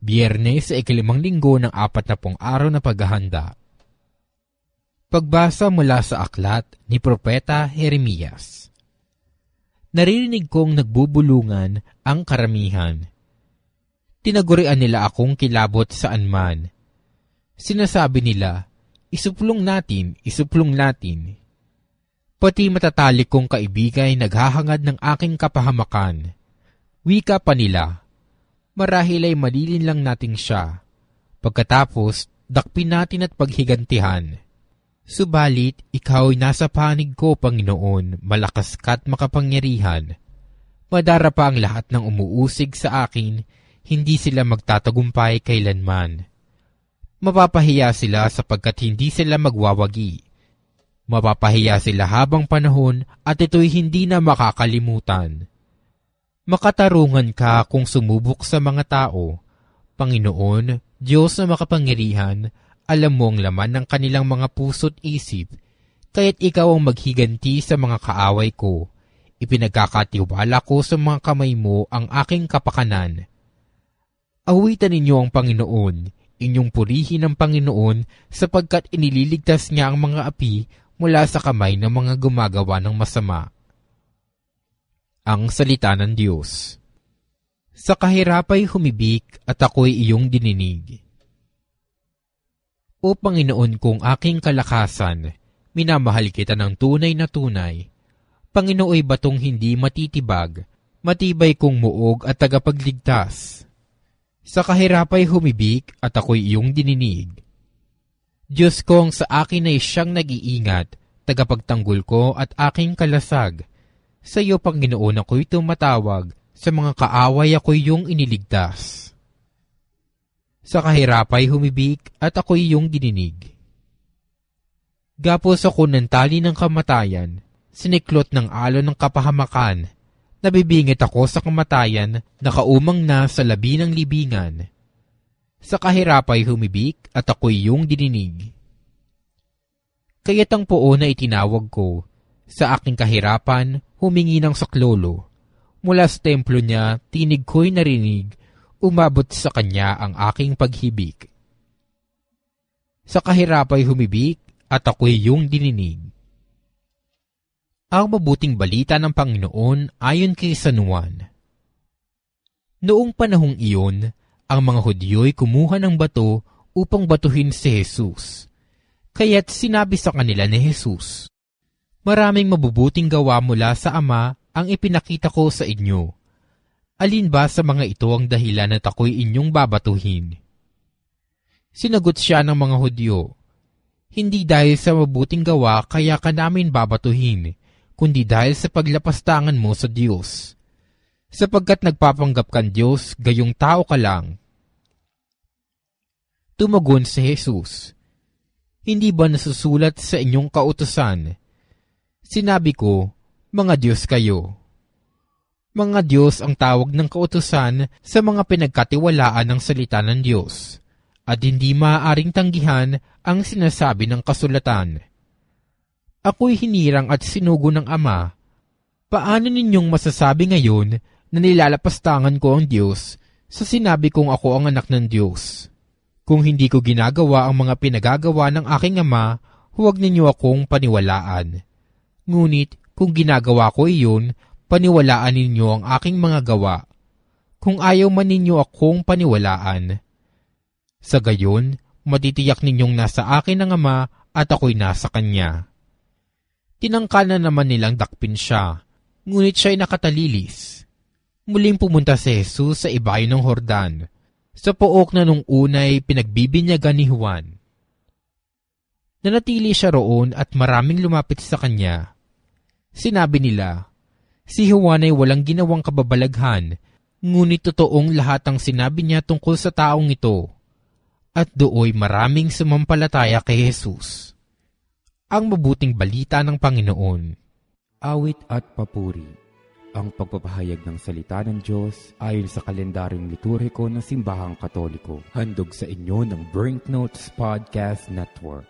Biyernes sa ikalimang linggo ng apat na pong araw na paghahanda. Pagbasa mula sa aklat ni Propeta Jeremias. Naririnig kong nagbubulungan ang karamihan. Tinagurian nila akong kilabot saan man. Sinasabi nila, isuplong natin, isuplong natin. Pati matatalik kong kaibigay naghahangad ng aking kapahamakan. Wika pa nila, marahil ay malilin lang natin siya. Pagkatapos, dakpin natin at paghigantihan. Subalit, ikaw ay nasa panig ko, Panginoon, malakas ka't makapangyarihan. Madara pa ang lahat ng umuusig sa akin, hindi sila magtatagumpay kailanman. Mapapahiya sila sapagkat hindi sila magwawagi. Mapapahiya sila habang panahon at ito'y hindi na makakalimutan. Makatarungan ka kung sumubok sa mga tao. Panginoon, Diyos na makapangyarihan, alam mo ang laman ng kanilang mga puso't isip, kaya't ikaw ang maghiganti sa mga kaaway ko. Ipinagkakatiwala ko sa mga kamay mo ang aking kapakanan. Awitan ninyo ang Panginoon, inyong purihin ang Panginoon sapagkat inililigtas niya ang mga api mula sa kamay ng mga gumagawa ng masama ang salita ng Diyos. Sa kahirapay humibik at ako'y iyong dininig. O Panginoon kong aking kalakasan, minamahal kita ng tunay na tunay. Panginooy batong hindi matitibag, matibay kong muog at tagapagligtas. Sa kahirapay humibik at ako'y iyong dininig. Diyos kong sa akin ay siyang nag-iingat, tagapagtanggol ko at aking kalasag sa iyo, Panginoon, ako'y tumatawag. Sa mga kaaway ako'y iyong iniligtas. Sa kahirapay humibik at ako'y iyong dininig. Gapos ako ng tali ng kamatayan, siniklot ng alon ng kapahamakan, nabibingit ako sa kamatayan, nakaumang na sa labi ng libingan. Sa kahirapay humibik at ako'y iyong dininig. Kaya't ang poon na itinawag ko, sa aking kahirapan, humingi ng saklolo. Mula sa templo niya, tinig ko'y narinig, umabot sa kanya ang aking paghibik. Sa kahirapay humibik, at ako'y yung dininig. Ang mabuting balita ng Panginoon ayon kay San Juan. Noong panahong iyon, ang mga Hudyo'y kumuha ng bato upang batuhin si Jesus. Kaya't sinabi sa kanila ni Jesus, Maraming mabubuting gawa mula sa Ama ang ipinakita ko sa inyo. Alin ba sa mga ito ang dahilan at ako'y inyong babatuhin? Sinagot siya ng mga Hudyo, Hindi dahil sa mabuting gawa kaya ka namin babatuhin, kundi dahil sa paglapastangan mo sa Diyos. Sapagkat nagpapanggap kan Diyos, gayong tao ka lang. Tumagon si Jesus, Hindi ba nasusulat sa inyong kautosan, Sinabi ko, mga Diyos kayo. Mga Diyos ang tawag ng kautusan sa mga pinagkatiwalaan ng salita ng Diyos, at hindi maaaring tanggihan ang sinasabi ng kasulatan. Ako'y hinirang at sinugo ng Ama. Paano ninyong masasabi ngayon na nilalapastangan ko ang Diyos sa sinabi kong ako ang anak ng Diyos? Kung hindi ko ginagawa ang mga pinagagawa ng aking Ama, huwag ninyo akong paniwalaan Ngunit kung ginagawa ko iyon, paniwalaan ninyo ang aking mga gawa. Kung ayaw man ninyo akong paniwalaan. Sa gayon, matitiyak ninyong nasa akin ang Ama at ako'y nasa Kanya. Tinangka na naman nilang dakpin siya, ngunit siya'y nakatalilis. Muling pumunta si Jesus sa ibayo ng Hordan, sa pook na nung unay pinagbibinyagan ni Juan. Nanatili siya roon at maraming lumapit sa kanya Sinabi nila, Si Juan ay walang ginawang kababalaghan, ngunit totoong lahat ang sinabi niya tungkol sa taong ito. At dooy maraming sumampalataya kay Jesus. Ang mabuting balita ng Panginoon. Awit at papuri. Ang pagpapahayag ng salita ng Diyos ayon sa kalendaryong liturhiko ng Simbahang Katoliko. Handog sa inyo ng Brinknotes Podcast Network.